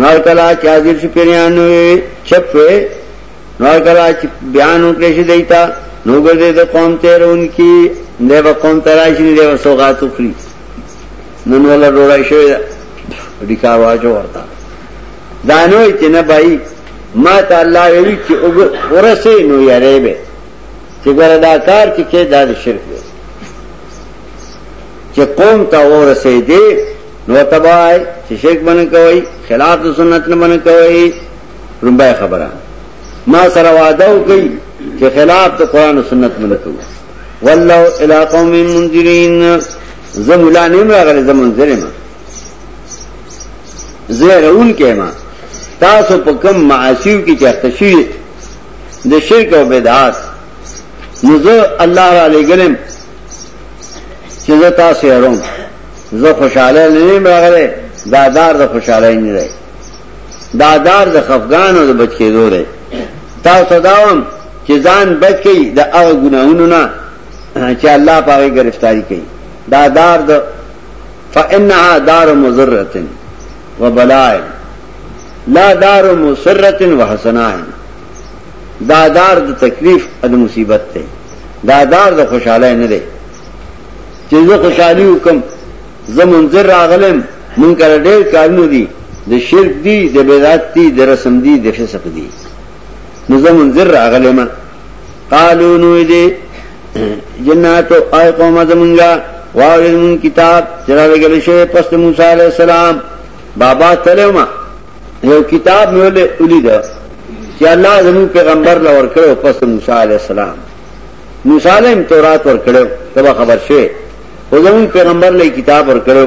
نور کلا چې حاضر شي پیرانو چپ وې نور کلا چې بیان وکړي شي دیتا نو ګرځي د قوم تیرون کی نه به قوم تراشي نه به سوغات وکړي نن ولا ډوړای شوی دا ډیکار واجو ورتا دانو چې نه بای ما ته الله ویلي چې ورسه نو یاره به چې ګره دا کار چې کې دا شرک دی چې قوم ته ورسه دی نو تبای چې شرک باندې کوي خلاف د سنت نه باندې کوي رومبای خبره ما سره وعده وکړي چې خلاف د قران او سنت باندې کوي والله الى قوم منذرين زمولا نیم راغلی زمون زره ما زه رول کما تاسو په کم معاشیو کې چرته شي د شرک او بدعات نو زه الله را لګلم چې زه تاسو یروم زه خوشاله نه نیم راغلی دادار د خوشاله نه دی دادار د خفغان او د بچی دوره تاسو داوم چې ځان بچ کړي د هغه ګناهونو نه چې الله پاره گرفتاری کوي دا دار د فانها دار مضرت وبلائل لا دار مسرت وحسنائن دا دار د تکلیف او مصیبت ته دا دار د خوشاله نه دی چې زه خوشحالي وکم زه منظر راغلم مونږ کړه ډېر کارونه دي د شرک دي د بدعت دي د رسم دي د فسق دي نو زه منذر راغلی ما قالو نو دې جنات او اي قوم زمونږه واورې مون کتاب چې را لګل شوی پس موسی عليه السلام بابا تلما یو کتاب مې ولې ولید چې الله زموږ پیغمبر لور کړو پس موسی عليه السلام موسی عليه تورات ور کړو تبا خبر شوی او زموږ پیغمبر له کتاب ور کړو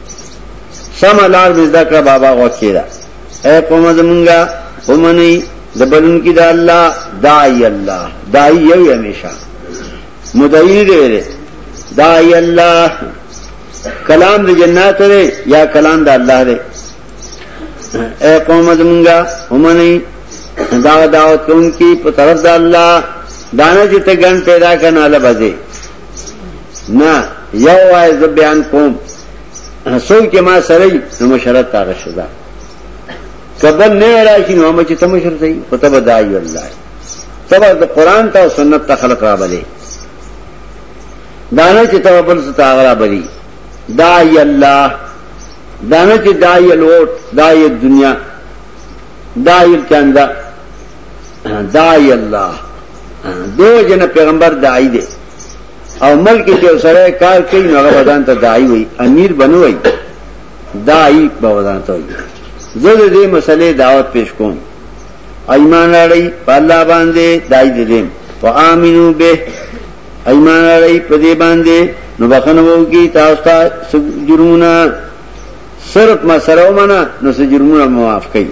سمه لار دې زده کړه بابا غوږ کېده اے قومه زمونږه ومنئ د بلون کې د الله دای الله دای یو همیشه مدعی دی ویلې دای الله کلام د جنات دی یا کلام د الله دی اے قوم زمونږه ومنئ دا دعوت کوم کی په طرف د الله دانه چې ته ګن پیدا کنه لبځه نه یو وای ز بیان کوم سو کې ما سره نو مشرت تا غشدا کبل نه راشي نو مچ ته مشر دی پته بدای الله تبع د قران ته سنت ته خلق را بلی دانه چې تبع بل ست اغرا بلی دای الله دانه چې دای الوت دای دنیا دای چاندا داعی الله دو جن پیغمبر داعی دے او ملک چې سره کار کوي نو هغه بدن ته داعی وي امیر بنوي داعی په بدن ته وي زه د دې مسلې دعوت پیش کوم ایمان لري په الله باندې داعی دې و امنو به ایمان لري په دې باندې نو بخنه وو کی تاسو ته جرمونه صرف مسره ومنه نو سجرمونه معاف کړي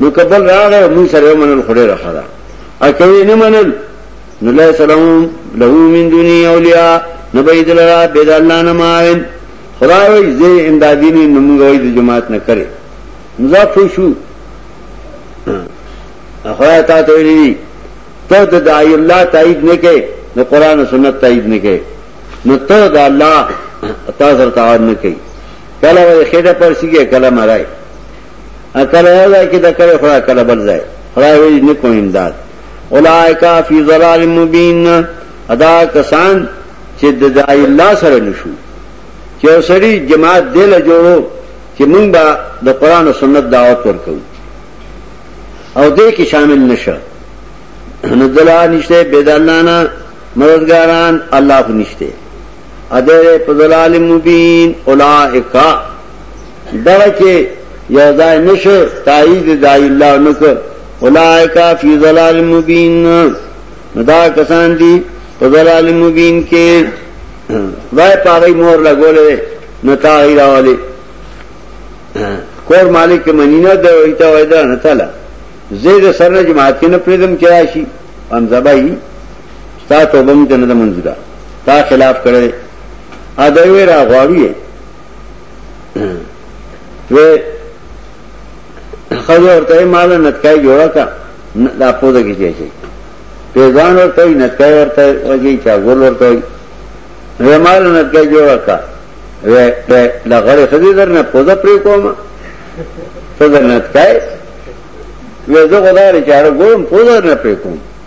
نو کبل راغه موږ سره منل خړې راخره ا کوي نه منل نو لا سلام له من دوني اولیاء نبید لرا بيد الله نه ماین خدای وي زه امدادي نه موږ وي د جماعت نه کړي مضاف شو خدای تا ته ویلي ته د دای الله تایید نه کې د قران او سنت تایید نه کې نو ته د الله تاسو تعاون نه کې کله وي خېټه پر سیګه کله مرای اکل یو ځای کې د کړې خدای کله بل ځای خدای ویلي نه کوم امداد اولائکا فی ضلال مبین ادا کسان چې د دای الله سره نشو چې سړی جماعت دی له جوړو چې مونږ به د قران او سنت دعوت ورکو او دې کې شامل نشه نو دلا نشته بدلانا مددګاران الله نشته ادره په ضلال مبین اولائک دغه چې یو ځای نشه تایید د الله نک اولائک فی ضلال مبین دا کسان دي په ضلال مبین کې وای پاره مور لګولې نتا ایراولې کور مالک منینه د ایته وای دا نتاله زید سرنه جماعت کې نه پریدم کراشي هم زبای ستا توبه مونږ ته نه ده منظوره تا خلاف کړی دی ا د وی را غواړو یې و خځه ورته مال نتکای جوړا کا دا پوده کې چي پیغان ورته نتکای ورته وږي چا ګول ورته و مال نتکای جوړا کا و لا غړې خځه درنه پوده پرې کوم ته درنه تکای وې زه غواړم چې هر ګورم پوده نه پرې کوم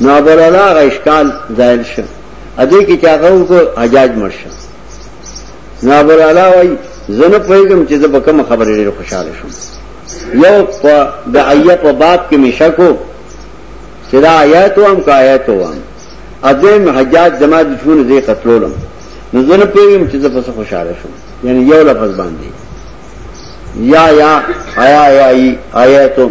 نو ابل الله غ اشکال زائل شه ادې کې چا غو کو حجاج مرشه نو ابل الله وای زنه پېګم چې د بکم خبرې ډېر خوشاله شوم یو په د آیه په باب کې مشکو چې دا آیات او هم کایات او هم اذن حجاج زما د شونه دې قتلولم نو زنه پېګم چې د پس خوشاله شوم یعنی یو لفظ باندې یا یا آیا یا آیاتو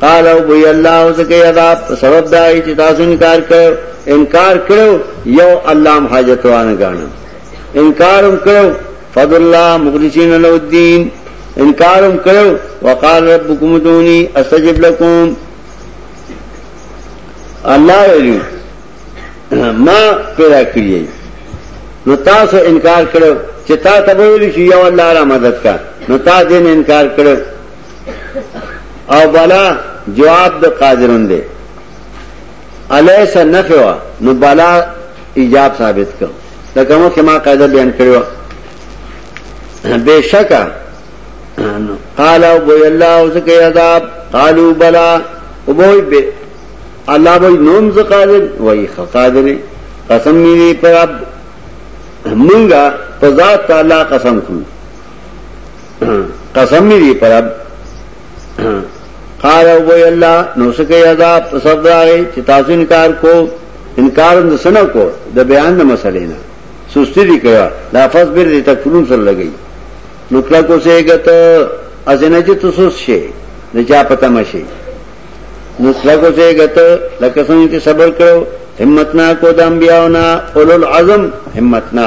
قال او بی الله زکی عذاب سبب دای چې تاسو انکار کړو انکار کړو یو الله حاجت وانه غاڼه انکار هم کړو فضل الله مخلصین له الدين انکار هم کړو وقال ربکم دونی استجب لكم الله ویلو ما پیدا کړی نو تاسو انکار کړو چې تا ته ویل شي یو الله را مدد کا نو تا دین انکار کړو او بلا جواب د قادرون دی الیس نفوا نو بلا ایجاب ثابت کړ دا کومه کې ما قاعده بیان کړو بشکا قال او بو الله او زکه عذاب قالوا بلا او بو به الله بو نوم ز قادر وای قادر قسم می پر مونږه په ذات تعالی قسم کوو قسم می دی پرب قال او وی الله نو سکه عذاب تصب داغه چې تاسو انکار کو انکار د سنو کو د بیان د مسلې نه سستی دی کړه دا فاس بیر دې تکفرون سره لګی نو کله کو سه ګت ازنه چې تاسو شي د چا پته مشي نو کله کو سه ګت لکه څنګه چې صبر کړو همت نا کو د انبیاء نا اولل عزم همت نا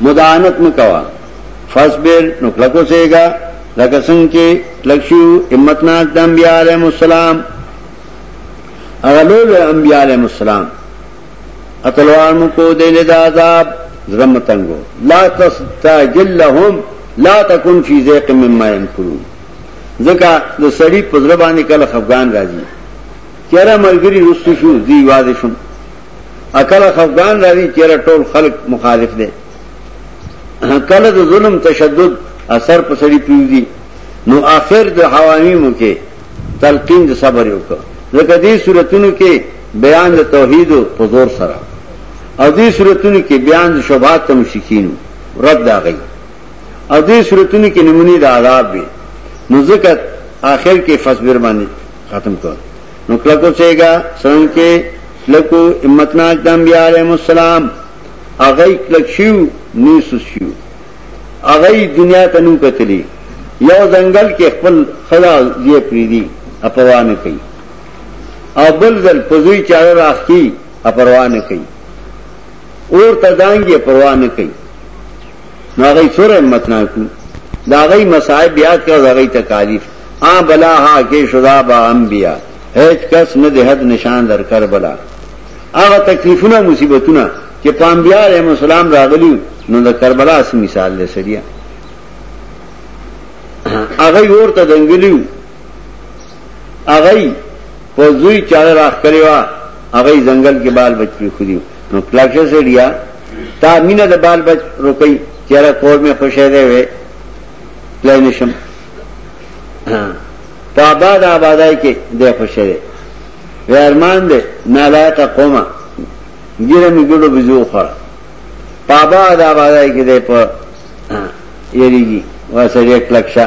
مداهنت مه کوه فاصبر نو کلک اوسېږه لکه څنګه چې کلک شو همتناک د انبیاء علیهم السلام هغه لوی انبیاء علیهم السلام اتلوار مو کو دې له عذاب زرم تنګو لا تستعجل لهم لا تكن في ذيق مما ينكرون ځکه د سړی په ځړ باندې کله خفغان راځي چیرې ملګری رسو شو دی واده شوم اکل خفغان راوی چیرې ټول خلق مخالف دي کله د ظلم تشدد اثر په سړی پیږي نو آخر د حوامیم کې تلقین د صبر یو کړ لکه دې صورتونو کې بیان د توحید په زور سره او دې صورتونو کې بیان د شوبات ته مشکین رد دا غي او دې صورتونو کې نمونی د عذاب وي نو ځکه آخر کې فصبر باندې ختم کړ نو کلکو چیگا سرنگ چه کلکو امتناک دا انبیاء علیہ السلام اغی کلک شیو نو سوس شیو اغی دنیا تا نو کتلی یو زنگل کې خپل خدا زی پریدی اپوانه کوي او بل ځل پزوی چاره راخی اپروانه کوي اور تدانګي پروانه کوي نو هغه څوره همت نه کو دا هغه مصائب یاد کړو دا هغه تکالیف ا بلا ها کې شدا با انبیا هیڅ کس نه د حد نشان در کر بلا هغه تکلیفونه مصیبتونه چې پام بیا رحم السلام راغلی نو د کربلا سم مثال دی سړیا هغه ورته دنګلیو هغه یې په زوی چاړه راښکلې وه، هغه یې ځنګل کې بال بچ پرېښودي وو. نو کلک شه سړیه! تا مینه د بال بچ روکۍ چې یاره کور مې خوشی دی وی تلای نه شم. په آباد آبادای کې دی خوشی دی. وی ارمان دی نالایقه قومه ګیره مې ګډو بزو خوړه. په آباد آبادای کې دی په یریږي واسړی کلک شه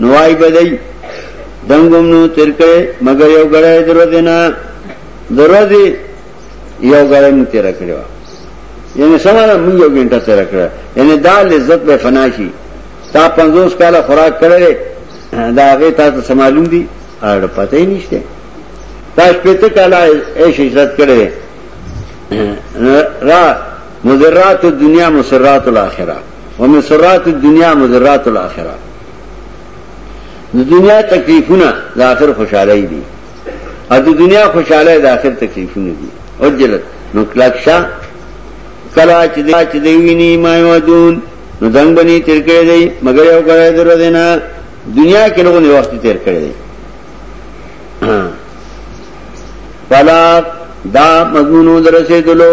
نوای بدای دنګم نو تیر کړي مګر یو غړې درو دینا درو دی یو غړې مو تیر کړو یعنی سمانه موږ یو غنټه تیر کړو یعنی دا لذت به فنا شي تا 50 کال خوراک کړل دا هغه تاسو سمالون دي اړ پته یې نشته تاسو په ته کال ایش عزت کړل را مذرات الدنیا مسرات الاخره ومسرات الدنیا مضرات الاخره د دنیا تکلیفونه د آخر خوشحالي دي او د دنیا خوشحالي د آخر تکلیفونه دي او جلت نو کلک شاه کلا چې دا چې دی ویني ما ودون نو دنګ بني تیر کړی دی مگر یو کړی در دینا دنیا کې لوګو نه وخت تیر کړی دی فلا دا مضمون درسه دلو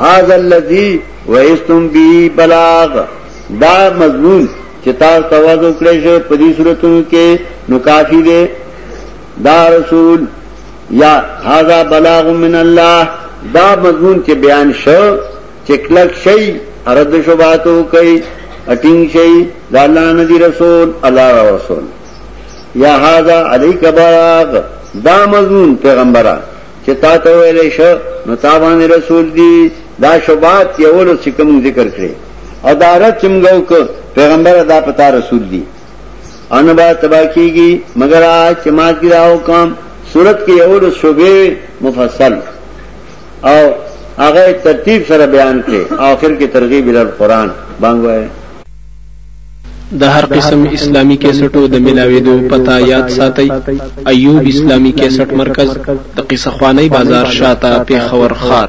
هاذا الذي وعستم به بلاغ دا مضمون چې تاسو تواز وکړی شو په دې صورتونو کې نو کافی دی دا رسول یا هاذا بلاغ من الله دا مضمون کې بیان شو چې کلک شي رد شوباتو کوي اټینګ شي دا الله نبی رسول الله رسول یا هاذا علیک بلاغ دا مضمون پیغمبره چې تا ته ویلې شو نو تا باندې رسول دي دا شوبات یو له کوم ذکر کړي او دا رات چې موږ وک پیغمبر دا پتا رسول دي ان با تبا کیږي مگر چې ما کې راو کام صورت کې یو له شوبې مفصل او هغه ترتیب سره بیان کړي اخر کې ترغیب ال قرآن باندې د هر قسم اسلامي کیسټو د ملاوېدو پته یاد ساتئ، ایوب اسلامي کیسټ مرکز، د قصه خوانۍ بازار شاته، پېښور ښار.